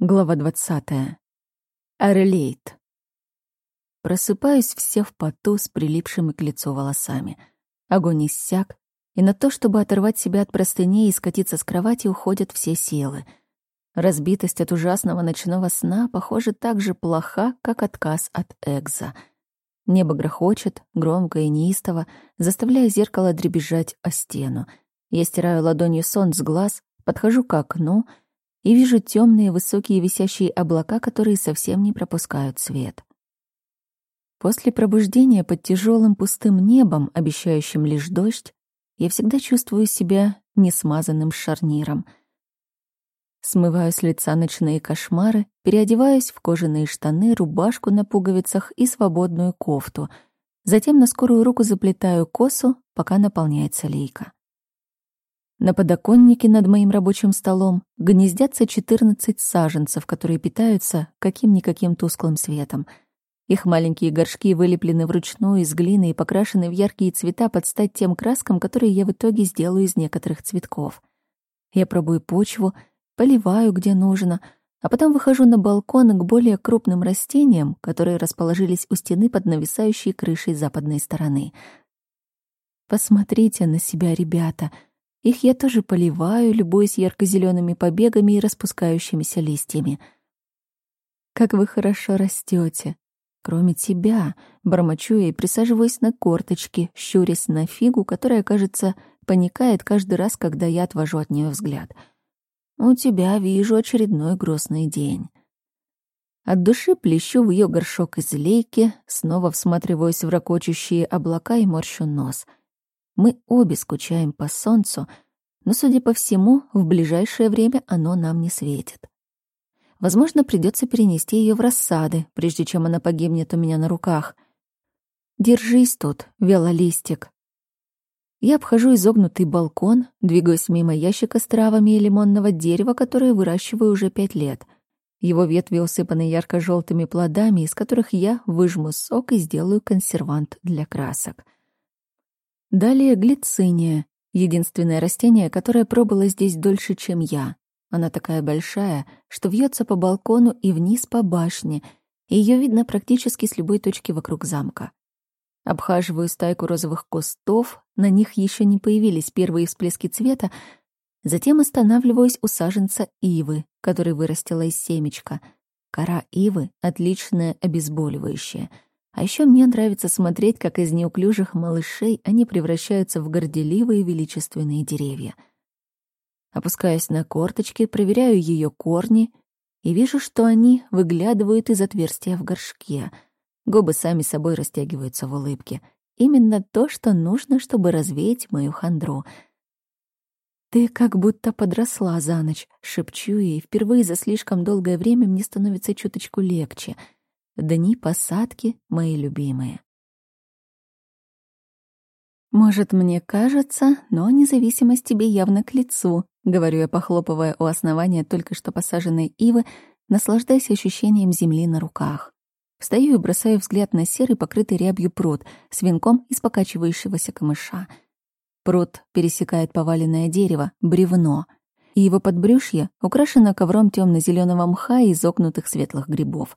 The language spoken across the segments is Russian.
Глава 20. Орлейт. Просыпаюсь все в поту с прилипшими к лицу волосами. Огонь иссяк, и на то, чтобы оторвать себя от простыней и скатиться с кровати, уходят все силы. Разбитость от ужасного ночного сна, похоже, так же плоха, как отказ от экза. Небо грохочет, громко и неистово, заставляя зеркало дребезжать о стену. Я стираю ладонью сон с глаз, подхожу к окну — и вижу темные высокие висящие облака, которые совсем не пропускают свет. После пробуждения под тяжелым пустым небом, обещающим лишь дождь, я всегда чувствую себя несмазанным шарниром. Смываю с лица ночные кошмары, переодеваюсь в кожаные штаны, рубашку на пуговицах и свободную кофту. Затем на скорую руку заплетаю косу, пока наполняется лейка. На подоконнике над моим рабочим столом гнездятся 14 саженцев, которые питаются каким-никаким тусклым светом. Их маленькие горшки вылеплены вручную из глины и покрашены в яркие цвета под стать тем краскам, которые я в итоге сделаю из некоторых цветков. Я пробую почву, поливаю, где нужно, а потом выхожу на балкон к более крупным растениям, которые расположились у стены под нависающей крышей западной стороны. Посмотрите на себя, ребята — их я тоже поливаю, любуясь ярко-зелеными побегами и распускающимися листьями. «Как вы хорошо растете! Кроме тебя!» Бормочу и присаживаюсь на корточки, щурясь на фигу, которая, кажется, паникает каждый раз, когда я отвожу от нее взгляд. «У тебя вижу очередной грустный день». От души плещу в ее горшок из лейки, снова всматриваюсь в ракочущие облака и морщу нос — мы обе скучаем по солнцу, но, судя по всему, в ближайшее время оно нам не светит. Возможно, придется перенести ее в рассады, прежде чем она погибнет у меня на руках. «Держись тут, велолистик». Я обхожу изогнутый балкон, двигаюсь мимо ящика с травами и лимонного дерева, которое выращиваю уже пять лет. Его ветви усыпаны ярко желтыми плодами, из которых я выжму сок и сделаю консервант для красок — Далее глициния, единственное растение, которое пробыло здесь дольше, чем я. Она такая большая, что вьется по балкону и вниз по башне, и ее видно практически с любой точки вокруг замка. Обхаживаю стайку розовых кустов, на них еще не появились первые всплески цвета, затем останавливаюсь у саженца ивы, который вырастила из семечка. Кора ивы — отличное обезболивающее — а еще мне нравится смотреть, как из неуклюжих малышей они превращаются в горделивые величественные деревья. Опускаюсь на корточки, проверяю ее корни и вижу, что они выглядывают из отверстия в горшке. Губы сами собой растягиваются в улыбке. Именно то, что нужно, чтобы развеять мою хандру. «Ты как будто подросла за ночь», — шепчу и впервые за слишком долгое время мне становится чуточку легче — Дни посадки мои любимые. «Может, мне кажется, но независимость тебе явно к лицу», — говорю я, похлопывая у основания только что посаженной ивы, наслаждаясь ощущением земли на руках. Встаю и бросаю взгляд на серый, покрытый рябью пруд с венком из покачивающегося камыша. Пруд пересекает поваленное дерево, бревно, и его подбрюшье украшено ковром темно зеленого мха и изогнутых светлых грибов.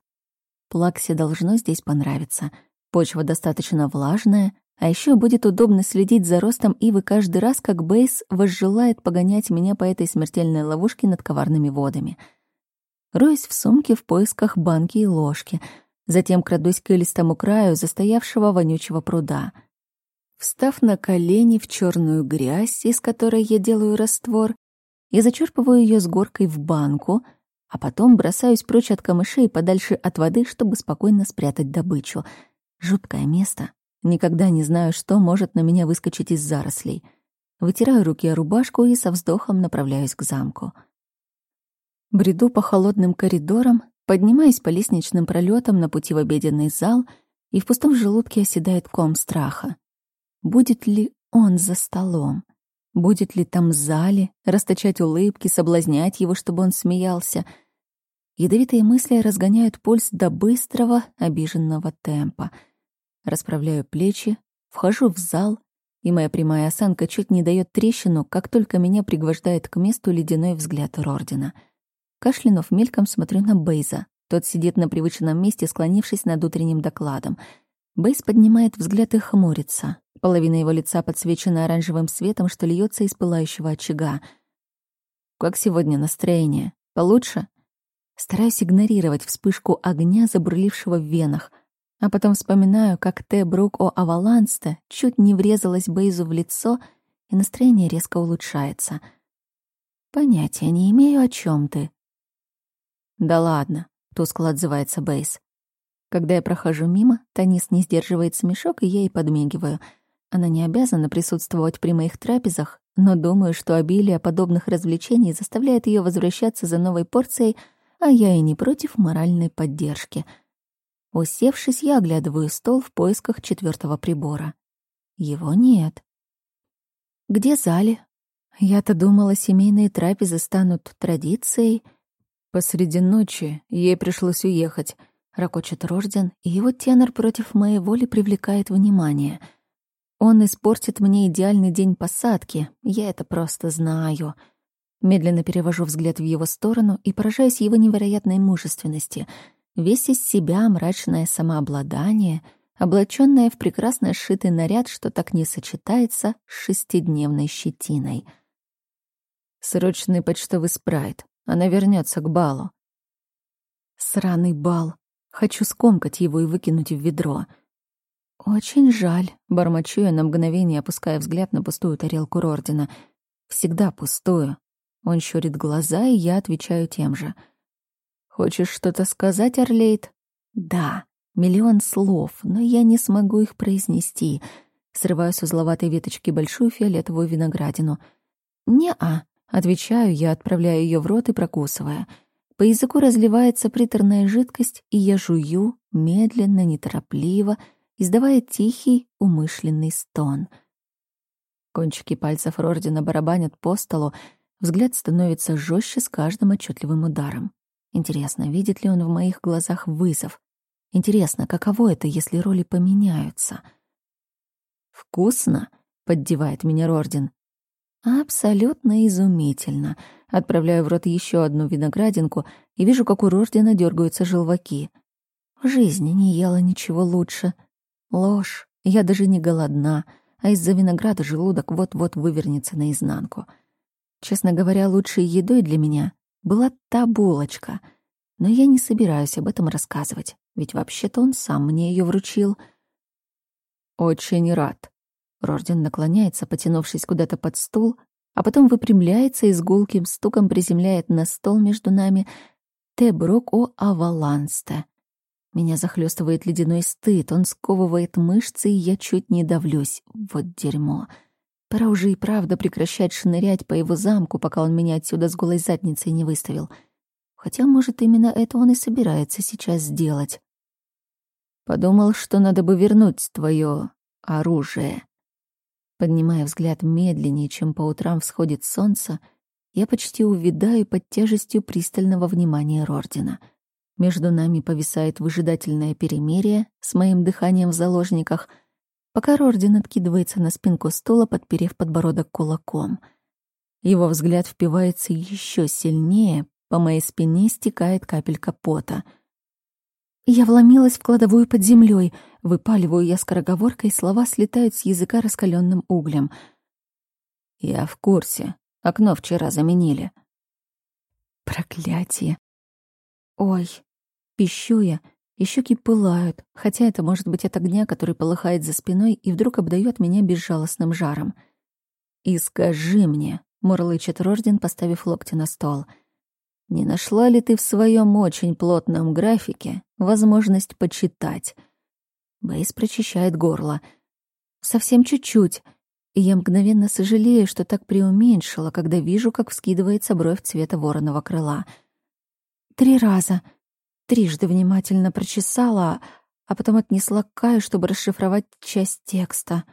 Плаксе должно здесь понравиться. Почва достаточно влажная, а еще будет удобно следить за ростом ивы каждый раз, как Бейс возжелает погонять меня по этой смертельной ловушке над коварными водами. Роюсь в сумке в поисках банки и ложки, затем крадусь к илистому краю застоявшего вонючего пруда. Встав на колени в черную грязь, из которой я делаю раствор, я зачерпываю ее с горкой в банку — а потом бросаюсь прочь от камышей подальше от воды, чтобы спокойно спрятать добычу. Жуткое место. Никогда не знаю, что может на меня выскочить из зарослей. Вытираю руки о рубашку и со вздохом направляюсь к замку. Бреду по холодным коридорам, поднимаюсь по лестничным пролетам на пути в обеденный зал, и в пустом желудке оседает ком страха. Будет ли он за столом? Будет ли там в зале, расточать улыбки, соблазнять его, чтобы он смеялся? Ядовитые мысли разгоняют пульс до быстрого, обиженного темпа. Расправляю плечи, вхожу в зал, и моя прямая осанка чуть не дает трещину, как только меня пригвождает к месту ледяной взгляд Рордина. Кашлянув мельком смотрю на Бейза. Тот сидит на привычном месте, склонившись над утренним докладом. Бейз поднимает взгляд и хмурится. Половина его лица подсвечена оранжевым светом, что льется из пылающего очага. «Как сегодня настроение? Получше?» Стараюсь игнорировать вспышку огня, забурлившего в венах, а потом вспоминаю, как Т. Брук о Авалансте чуть не врезалась Бейзу в лицо, и настроение резко улучшается. «Понятия не имею, о чем ты». «Да ладно», — тускло отзывается Бейз. Когда я прохожу мимо, Танис не сдерживает смешок, и я ей подмигиваю. Она не обязана присутствовать при моих трапезах, но думаю, что обилие подобных развлечений заставляет ее возвращаться за новой порцией — а я и не против моральной поддержки. Усевшись, я оглядываю стол в поисках четвертого прибора. Его нет. Где Зали? Я-то думала, семейные трапезы станут традицией. Посреди ночи ей пришлось уехать. Ракочет Рожден, и его тенор против моей воли привлекает внимание. Он испортит мне идеальный день посадки, я это просто знаю. Медленно перевожу взгляд в его сторону и поражаюсь его невероятной мужественности. Весь из себя мрачное самообладание, облачённое в прекрасно сшитый наряд, что так не сочетается с шестидневной щетиной. Срочный почтовый спрайт. Она вернется к балу. Сраный бал. Хочу скомкать его и выкинуть в ведро. Очень жаль, бормочу я на мгновение, опуская взгляд на пустую тарелку Рордина. Всегда пустую. Он щурит глаза, и я отвечаю тем же. «Хочешь что-то сказать, Орлейд?» «Да, миллион слов, но я не смогу их произнести». Срываю с узловатой веточки большую фиолетовую виноградину. «Не-а», — отвечаю я, отправляю ее в рот и прокусывая. По языку разливается приторная жидкость, и я жую, медленно, неторопливо, издавая тихий, умышленный стон. Кончики пальцев Рордина барабанят по столу, Взгляд становится жестче с каждым отчетливым ударом. Интересно, видит ли он в моих глазах вызов? Интересно, каково это, если роли поменяются? «Вкусно?» — поддевает меня Рордин. «Абсолютно изумительно». Отправляю в рот еще одну виноградинку и вижу, как у Рордина дергаются желваки. В жизни не ела ничего лучше. Ложь. Я даже не голодна, а из-за винограда желудок вот-вот вывернется наизнанку. Честно говоря, лучшей едой для меня была та булочка, но я не собираюсь об этом рассказывать, ведь вообще-то он сам мне ее вручил. «Очень рад». Рожден наклоняется, потянувшись куда-то под стул, а потом выпрямляется и с гулким стуком приземляет на стол между нами Теброк о Авалансте. Меня захлестывает ледяной стыд, он сковывает мышцы, и я чуть не давлюсь. Вот дерьмо. Пора уже и правда прекращать шнырять по его замку, пока он меня отсюда с голой задницей не выставил. Хотя, может, именно это он и собирается сейчас сделать. Подумал, что надо бы вернуть твое оружие. Поднимая взгляд медленнее, чем по утрам всходит солнце, я почти увядаю под тяжестью пристального внимания Рордина. Между нами повисает выжидательное перемирие с моим дыханием в заложниках — пока Рордин откидывается на спинку стула, подперев подбородок кулаком. Его взгляд впивается еще сильнее, по моей спине стекает капелька пота. Я вломилась в кладовую под землей, выпаливаю я скороговоркой, слова слетают с языка раскаленным углем. Я в курсе. Окно вчера заменили. Проклятие. Ой, пищу я, и щеки пылают, хотя это может быть от огня, который полыхает за спиной и вдруг обдает меня безжалостным жаром. «И скажи мне», — мурлычет Рожден, поставив локти на стол, «не нашла ли ты в своем очень плотном графике возможность почитать?» Бейс прочищает горло. «Совсем чуть-чуть», и я мгновенно сожалею, что так преуменьшила, когда вижу, как вскидывается бровь цвета вороного крыла. «Три раза», трижды внимательно прочесала, а потом отнесла к Каю, чтобы расшифровать часть текста.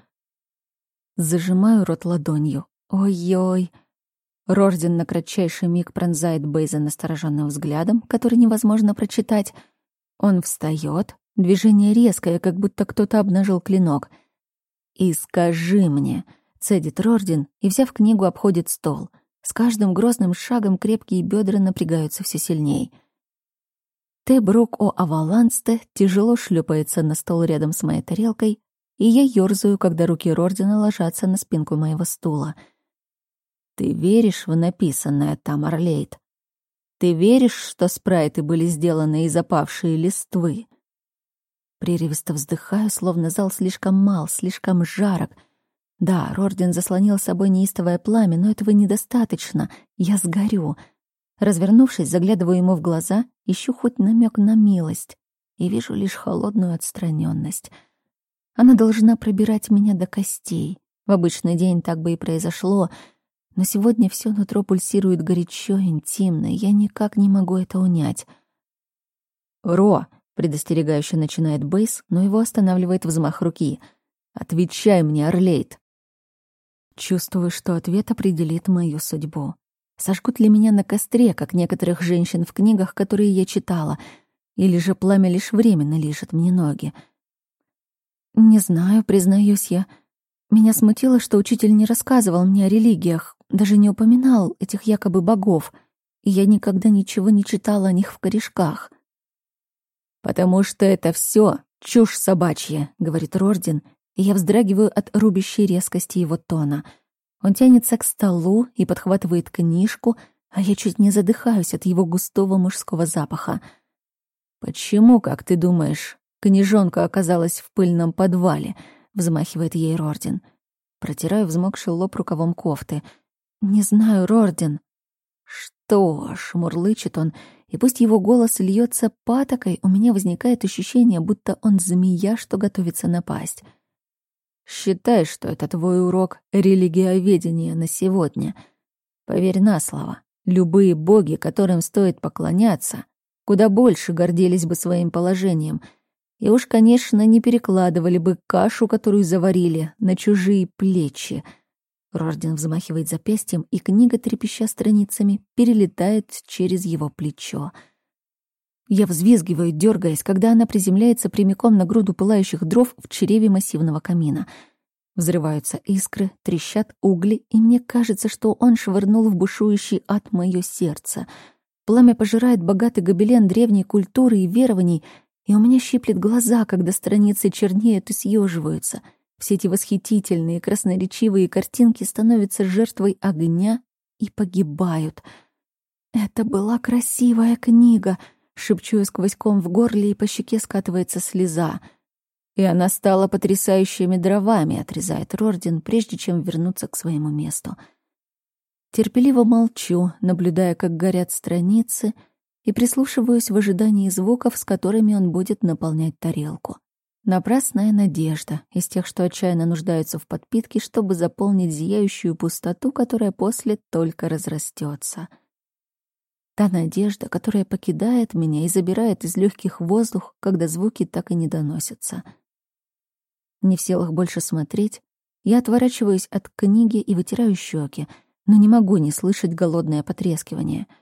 Зажимаю рот ладонью. Ой-ой. Рорден на кратчайший миг пронзает Бейза настороженным взглядом, который невозможно прочитать. Он встает, движение резкое, как будто кто-то обнажил клинок. «И скажи мне», — цедит Рорден и, взяв книгу, обходит стол. С каждым грозным шагом крепкие бедра напрягаются все сильней. Те Брук о Авалансте тяжело шлепается на стол рядом с моей тарелкой, и я ёрзаю, когда руки Рордина ложатся на спинку моего стула. «Ты веришь в написанное там, Орлейд? Ты веришь, что спрайты были сделаны из опавшей листвы?» Прерывисто вздыхаю, словно зал слишком мал, слишком жарок. Да, Рордин заслонил собой неистовое пламя, но этого недостаточно. Я сгорю. Развернувшись, заглядываю ему в глаза, ищу хоть намек на милость. И вижу лишь холодную отстраненность. Она должна пробирать меня до костей. В обычный день так бы и произошло, но сегодня все нутро пульсирует горячо, интимно, я никак не могу это унять. «Ро!» Предостерегающе начинает Бейс, но его останавливает взмах руки. «Отвечай мне, Орлейд!» Чувствую, что ответ определит мою судьбу. Сожгут ли меня на костре, как некоторых женщин в книгах, которые я читала, или же пламя лишь временно лишит мне ноги? Не знаю, признаюсь я. Меня смутило, что учитель не рассказывал мне о религиях, даже не упоминал этих якобы богов, и я никогда ничего не читала о них в корешках. «Потому что это все чушь собачья», — говорит Рордин, и я вздрагиваю от рубящей резкости его тона. Он тянется к столу и подхватывает книжку, а я чуть не задыхаюсь от его густого мужского запаха. «Почему, как ты думаешь, книжонка оказалась в пыльном подвале?» — взмахивает ей Рордин. Протираю взмокший лоб рукавом кофты. «Не знаю, Рордин». «Что ж», — мурлычет он, — и пусть его голос льется патокой, у меня возникает ощущение, будто он змея, что готовится напасть. Считай, что это твой урок религиоведения на сегодня. Поверь на слово, любые боги, которым стоит поклоняться, куда больше гордились бы своим положением — и уж, конечно, не перекладывали бы кашу, которую заварили, на чужие плечи — Рожден взмахивает запястьем, и книга, трепеща страницами, перелетает через его плечо. Я взвизгиваю, дергаясь, когда она приземляется прямиком на груду пылающих дров в чреве массивного камина. Взрываются искры, трещат угли, и мне кажется, что он швырнул в бушующий ад мое сердце. Пламя пожирает богатый гобелен древней культуры и верований, и у меня щиплет глаза, когда страницы чернеют и съеживаются — все эти восхитительные, красноречивые картинки становятся жертвой огня и погибают. «Это была красивая книга», — шепчу я сквозь ком в горле, и по щеке скатывается слеза. «И она стала потрясающими дровами», — отрезает Рордин, прежде чем вернуться к своему месту. Терпеливо молчу, наблюдая, как горят страницы, и прислушиваюсь в ожидании звуков, с которыми он будет наполнять тарелку. Напрасная надежда из тех, что отчаянно нуждаются в подпитке, чтобы заполнить зияющую пустоту, которая после только разрастется. Та надежда, которая покидает меня и забирает из легких воздух, когда звуки так и не доносятся. Не в силах больше смотреть, я отворачиваюсь от книги и вытираю щеки, но не могу не слышать голодное потрескивание —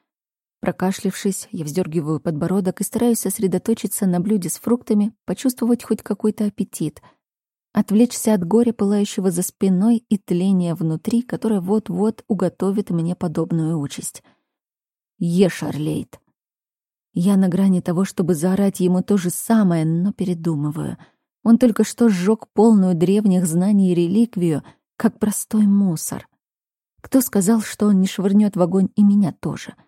Прокашлившись, я вздергиваю подбородок и стараюсь сосредоточиться на блюде с фруктами, почувствовать хоть какой-то аппетит. Отвлечься от горя, пылающего за спиной, и тления внутри, которое вот-вот уготовит мне подобную участь. Ешь, Орлейд. Я на грани того, чтобы заорать ему то же самое, но передумываю. Он только что сжег полную древних знаний реликвию, как простой мусор. Кто сказал, что он не швырнет в огонь и меня тоже —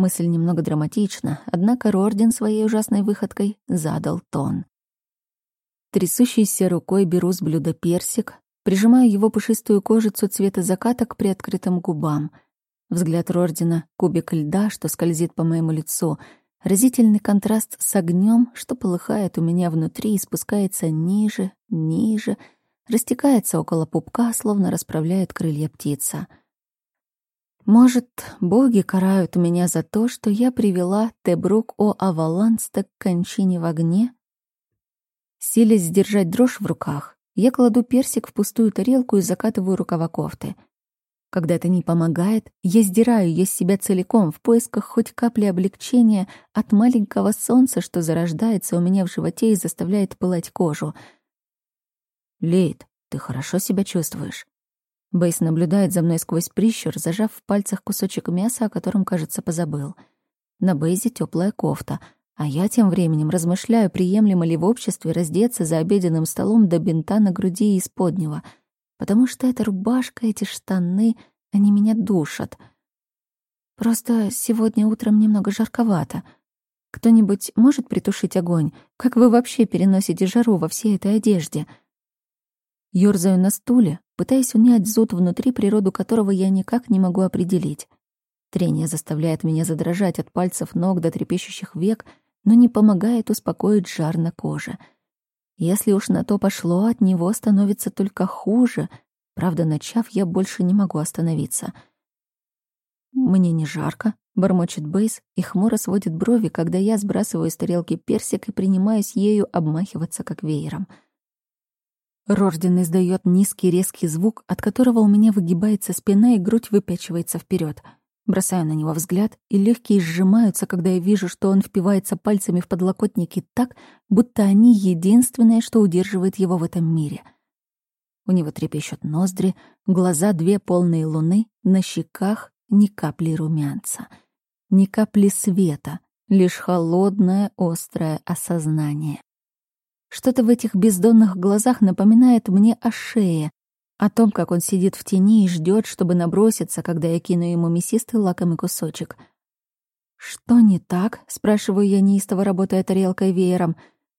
Мысль немного драматична, однако Рорден своей ужасной выходкой задал тон. Трясущейся рукой беру с блюда персик, прижимаю его пушистую кожицу цвета заката к приоткрытым губам. Взгляд Рордена — кубик льда, что скользит по моему лицу, разительный контраст с огнем, что полыхает у меня внутри и спускается ниже, ниже, растекается около пупка, словно расправляет крылья птица — может, боги карают меня за то, что я привела Тебрук о Аваланста к кончине в огне? Силясь сдержать дрожь в руках, я кладу персик в пустую тарелку и закатываю рукава кофты. Когда это не помогает, я сдираю ее с себя целиком в поисках хоть капли облегчения от маленького солнца, что зарождается у меня в животе и заставляет пылать кожу. «Лейд, ты хорошо себя чувствуешь?» Бейс наблюдает за мной сквозь прищур, зажав в пальцах кусочек мяса, о котором, кажется, позабыл. На Бейзе теплая кофта, а я тем временем размышляю, приемлемо ли в обществе раздеться за обеденным столом до бинта на груди и исподнего, потому что эта рубашка, эти штаны, они меня душат. Просто сегодня утром немного жарковато — кто-нибудь может притушить огонь? Как вы вообще переносите жару во всей этой одежде? Ёрзаю на стуле, пытаясь унять зуд внутри, природу которого я никак не могу определить. Трение заставляет меня задрожать от пальцев ног до трепещущих век, но не помогает успокоить жар на коже. Если уж на то пошло, от него становится только хуже. Правда, начав, я больше не могу остановиться. Мне не жарко, Бормочет Бейс и хмуро сводит брови, когда я сбрасываю с тарелки персик и принимаюсь ею обмахиваться как веером. Рожден издает низкий резкий звук, от которого у меня выгибается спина и грудь выпячивается вперед. Бросаю на него взгляд, и легкие сжимаются, когда я вижу, что он впивается пальцами в подлокотники так, будто они единственное, что удерживает его в этом мире. У него трепещут ноздри, глаза две полные луны, на щеках ни капли румянца, ни капли света, лишь холодное, острое осознание. Что-то в этих бездонных глазах напоминает мне о шее, о том, как он сидит в тени и ждет, чтобы наброситься, когда я кину ему мясистый лакомый кусочек. «Что не так?» — спрашиваю я, неистово работая тарелкой веером.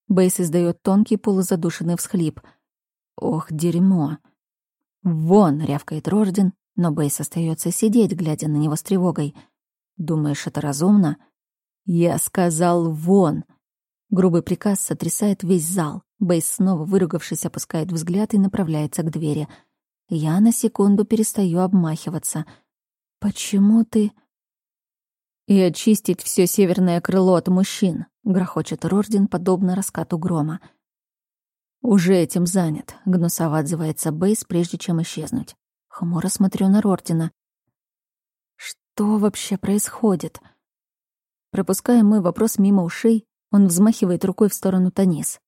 Бейс издает тонкий полузадушенный всхлип. «Ох, дерьмо!» «Вон!» — рявкает Рожден, но Бейс остается сидеть, глядя на него с тревогой. «Думаешь, это разумно?» «Я сказал вон!» Грубый приказ сотрясает весь зал. Бейс, снова выругавшись, опускает взгляд и направляется к двери. Я на секунду перестаю обмахиваться. «Почему ты...» «И очистить все северное крыло от мужчин», — грохочет Рордин, подобно раскату грома. «Уже этим занят», — гнусово отзывается Бейс, прежде чем исчезнуть. Хмуро смотрю на Рортина. Что вообще происходит? Пропуская мой вопрос мимо ушей, он взмахивает рукой в сторону Танис.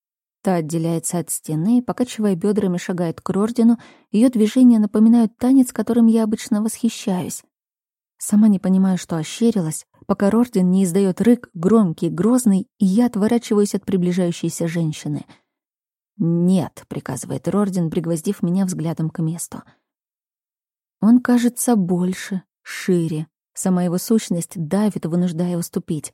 Та отделяется от стены покачивая бедрами, шагает к Рордину. Ее движения напоминают танец, которым я обычно восхищаюсь. Сама не понимаю, что ощерилась, пока Рордин не издает рык, громкий, грозный, и я отворачиваюсь от приближающейся женщины. «Нет», — приказывает Рордин, пригвоздив меня взглядом к месту. Он кажется больше, шире. Сама его сущность давит, вынуждая уступить.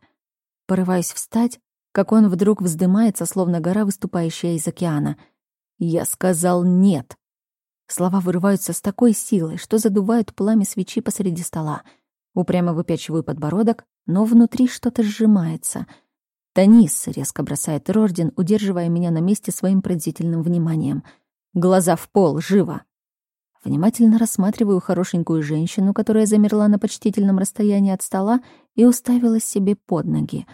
Порываюсь встать, как он вдруг вздымается, словно гора, выступающая из океана. «Я сказал нет!» Слова вырываются с такой силой, что задувают пламя свечи посреди стола. Упрямо выпячиваю подбородок, но внутри что-то сжимается. «Танис!» — резко бросает Рордин, удерживая меня на месте своим пронзительным вниманием. «Глаза в пол! Живо!» Внимательно рассматриваю хорошенькую женщину, которая замерла на почтительном расстоянии от стола и уставилась себе под ноги.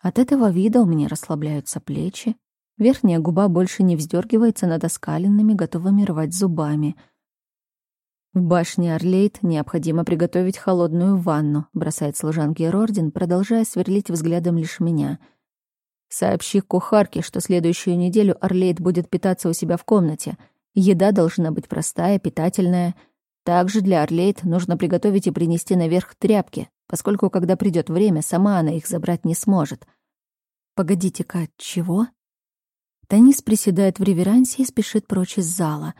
От этого вида у меня расслабляются плечи, верхняя губа больше не вздергивается над оскаленными, готовыми рвать зубами. В башне Орлейт необходимо приготовить холодную ванну, бросает служанке Рордин, продолжая сверлить взглядом лишь меня. Сообщи кухарке, что следующую неделю Орлейт будет питаться у себя в комнате — Еда должна быть простая, питательная. Также для Орлейт нужно приготовить и принести наверх тряпки, поскольку, когда придет время, сама она их забрать не сможет. Погодите-ка, чего? Танис приседает в реверансе и спешит прочь из зала.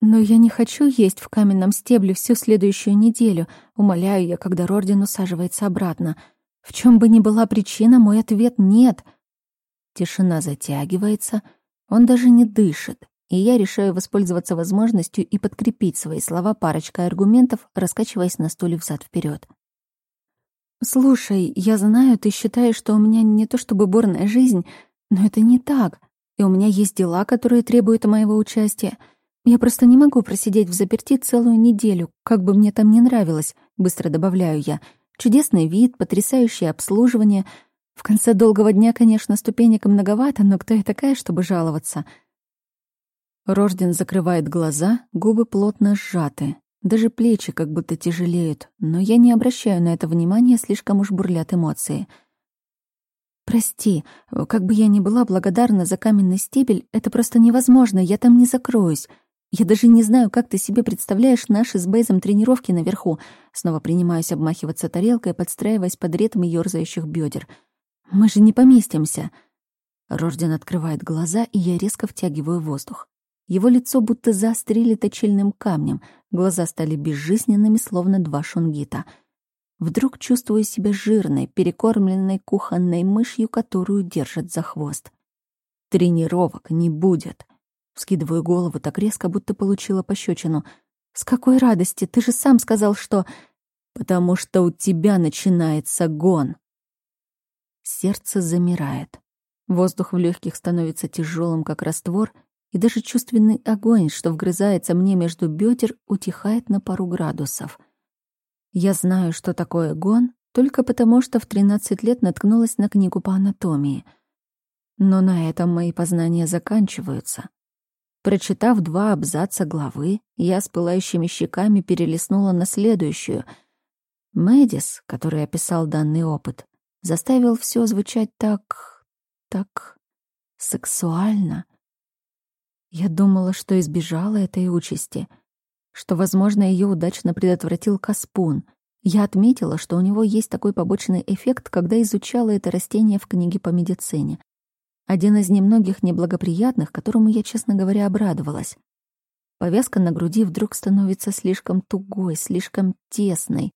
«Но я не хочу есть в каменном стебле всю следующую неделю», умоляю я, когда Рордин усаживается обратно. В чем бы ни была причина, мой ответ — нет. Тишина затягивается, он даже не дышит, и я решаю воспользоваться возможностью и подкрепить свои слова парочкой аргументов, раскачиваясь на стуле взад вперед. «Слушай, я знаю, ты считаешь, что у меня не то чтобы бурная жизнь, но это не так, и у меня есть дела, которые требуют моего участия. Я просто не могу просидеть в заперти целую неделю, как бы мне там ни нравилось», — быстро добавляю я. «Чудесный вид, потрясающее обслуживание. В конце долгого дня, конечно, ступенек многовато, но кто я такая, чтобы жаловаться?» Рожден закрывает глаза, губы плотно сжаты. Даже плечи как будто тяжелеют, но я не обращаю на это внимания, слишком уж бурлят эмоции. «Прости, как бы я ни была благодарна за каменный стебель, это просто невозможно, я там не закроюсь. Я даже не знаю, как ты себе представляешь наши с Бейзом тренировки наверху. Снова принимаюсь обмахиваться тарелкой, подстраиваясь под ритм ёрзающих бедер. Мы же не поместимся. Рожден открывает глаза, и я резко втягиваю воздух. Его лицо будто заострили точильным камнем, глаза стали безжизненными, словно два шунгита. Вдруг чувствую себя жирной, перекормленной кухонной мышью, которую держат за хвост. Тренировок не будет. Вскидываю голову так резко, будто получила пощечину. «С какой радости? Ты же сам сказал, что...» «Потому что у тебя начинается гон». Сердце замирает. Воздух в легких становится тяжелым, как раствор, и даже чувственный огонь, что вгрызается мне между бедер, утихает на пару градусов. Я знаю, что такое гон, только потому, что в 13 лет наткнулась на книгу по анатомии. Но на этом мои познания заканчиваются. Прочитав два абзаца главы, я с пылающими щеками перелистнула на следующую. Мэдис, который описал данный опыт, заставил все звучать так... так... сексуально. Я думала, что избежала этой участи, что, возможно, ее удачно предотвратил Каспун. Я отметила, что у него есть такой побочный эффект, когда изучала это растение в книге по медицине. Один из немногих неблагоприятных, которому я, честно говоря, обрадовалась. Повязка на груди вдруг становится слишком тугой, слишком тесной.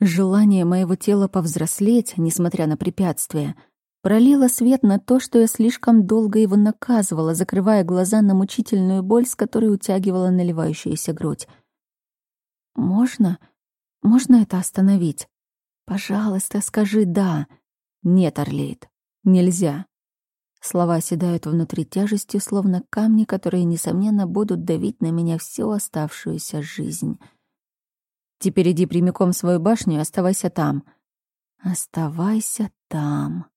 Желание моего тела повзрослеть, несмотря на препятствия, пролило свет на то, что я слишком долго его наказывала, закрывая глаза на мучительную боль, с которой утягивала наливающуюся грудь. «Можно? Можно это остановить? Пожалуйста, скажи «да». «Нет, Орлейд, нельзя. Слова оседают внутри тяжестью, словно камни, которые, несомненно, будут давить на меня всю оставшуюся жизнь. Теперь иди прямиком в свою башню и оставайся там. Оставайся там.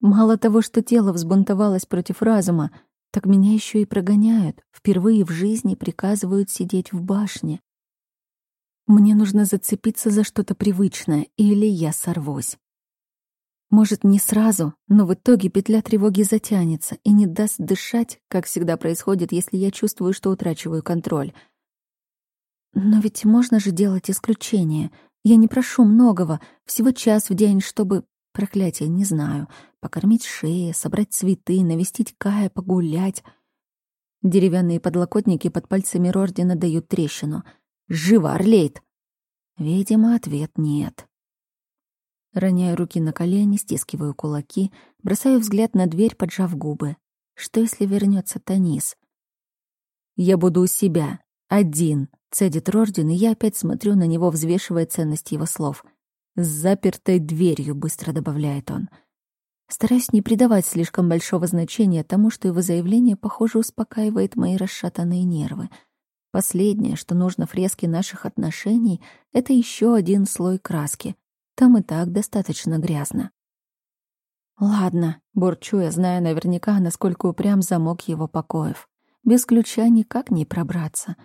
Мало того, что тело взбунтовалось против разума, так меня еще и прогоняют. Впервые в жизни приказывают сидеть в башне. Мне нужно зацепиться за что-то привычное, или я сорвусь. Может, не сразу, но в итоге петля тревоги затянется и не даст дышать, как всегда происходит, если я чувствую, что утрачиваю контроль. Но ведь можно же делать исключение. Я не прошу многого, всего час в день, чтобы... Проклятие, не знаю. Покормить шеи, собрать цветы, навестить Кая, погулять. Деревянные подлокотники под пальцами Рордина дают трещину. «Живо, Орлейд!» Видимо, ответ нет. Роняю руки на колени, стискиваю кулаки, бросаю взгляд на дверь, поджав губы. Что, если вернется Танис? «Я буду у себя. Один», — цедит Рордин, и я опять смотрю на него, взвешивая ценность его слов. «С запертой дверью», — быстро добавляет он. Стараюсь не придавать слишком большого значения тому, что его заявление, похоже, успокаивает мои расшатанные нервы. Последнее, что нужно фреске наших отношений, — это еще один слой краски, там и так достаточно грязно. Ладно, бурчу я, зная наверняка, насколько упрям замок его покоев. Без ключа никак не пробраться.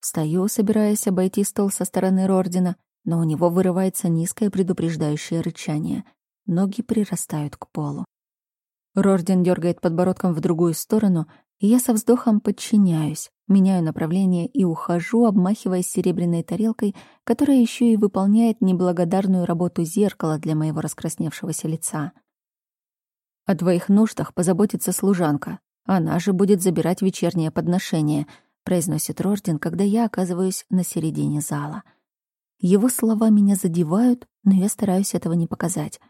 Стою, собираясь обойти стол со стороны Рордина, но у него вырывается низкое предупреждающее рычание. Ноги прирастают к полу. Рордин дергает подбородком в другую сторону, и я со вздохом подчиняюсь, меняю направление и ухожу, обмахиваясь серебряной тарелкой, которая еще и выполняет неблагодарную работу зеркала для моего раскрасневшегося лица. О твоих нуждах позаботится служанка. Она же будет забирать вечернее подношение, произносит Рордин, когда я оказываюсь на середине зала. Его слова меня задевают, но я стараюсь этого не показать.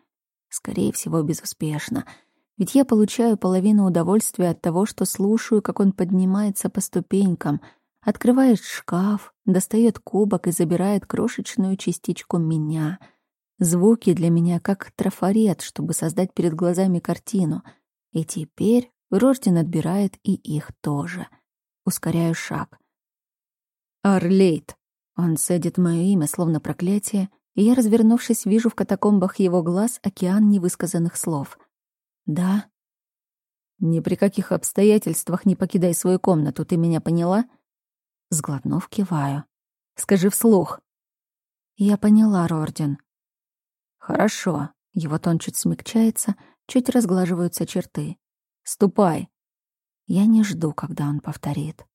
Скорее всего, безуспешно — ведь я получаю половину удовольствия от того, что слушаю, как он поднимается по ступенькам, открывает шкаф, достает кубок и забирает крошечную частичку меня. Звуки для меня как трафарет, чтобы создать перед глазами картину. И теперь Рожден отбирает и их тоже. Ускоряю шаг. «Орлейт!» Он садит мое имя, словно проклятие, и я, развернувшись, вижу в катакомбах его глаз океан невысказанных слов. «Да». «Ни при каких обстоятельствах не покидай свою комнату, ты меня поняла?» Сглотнув, киваю. «Скажи вслух». «Я поняла, Рорден». «Хорошо». Его тон чуть смягчается, чуть разглаживаются черты. «Ступай». Я не жду, когда он повторит.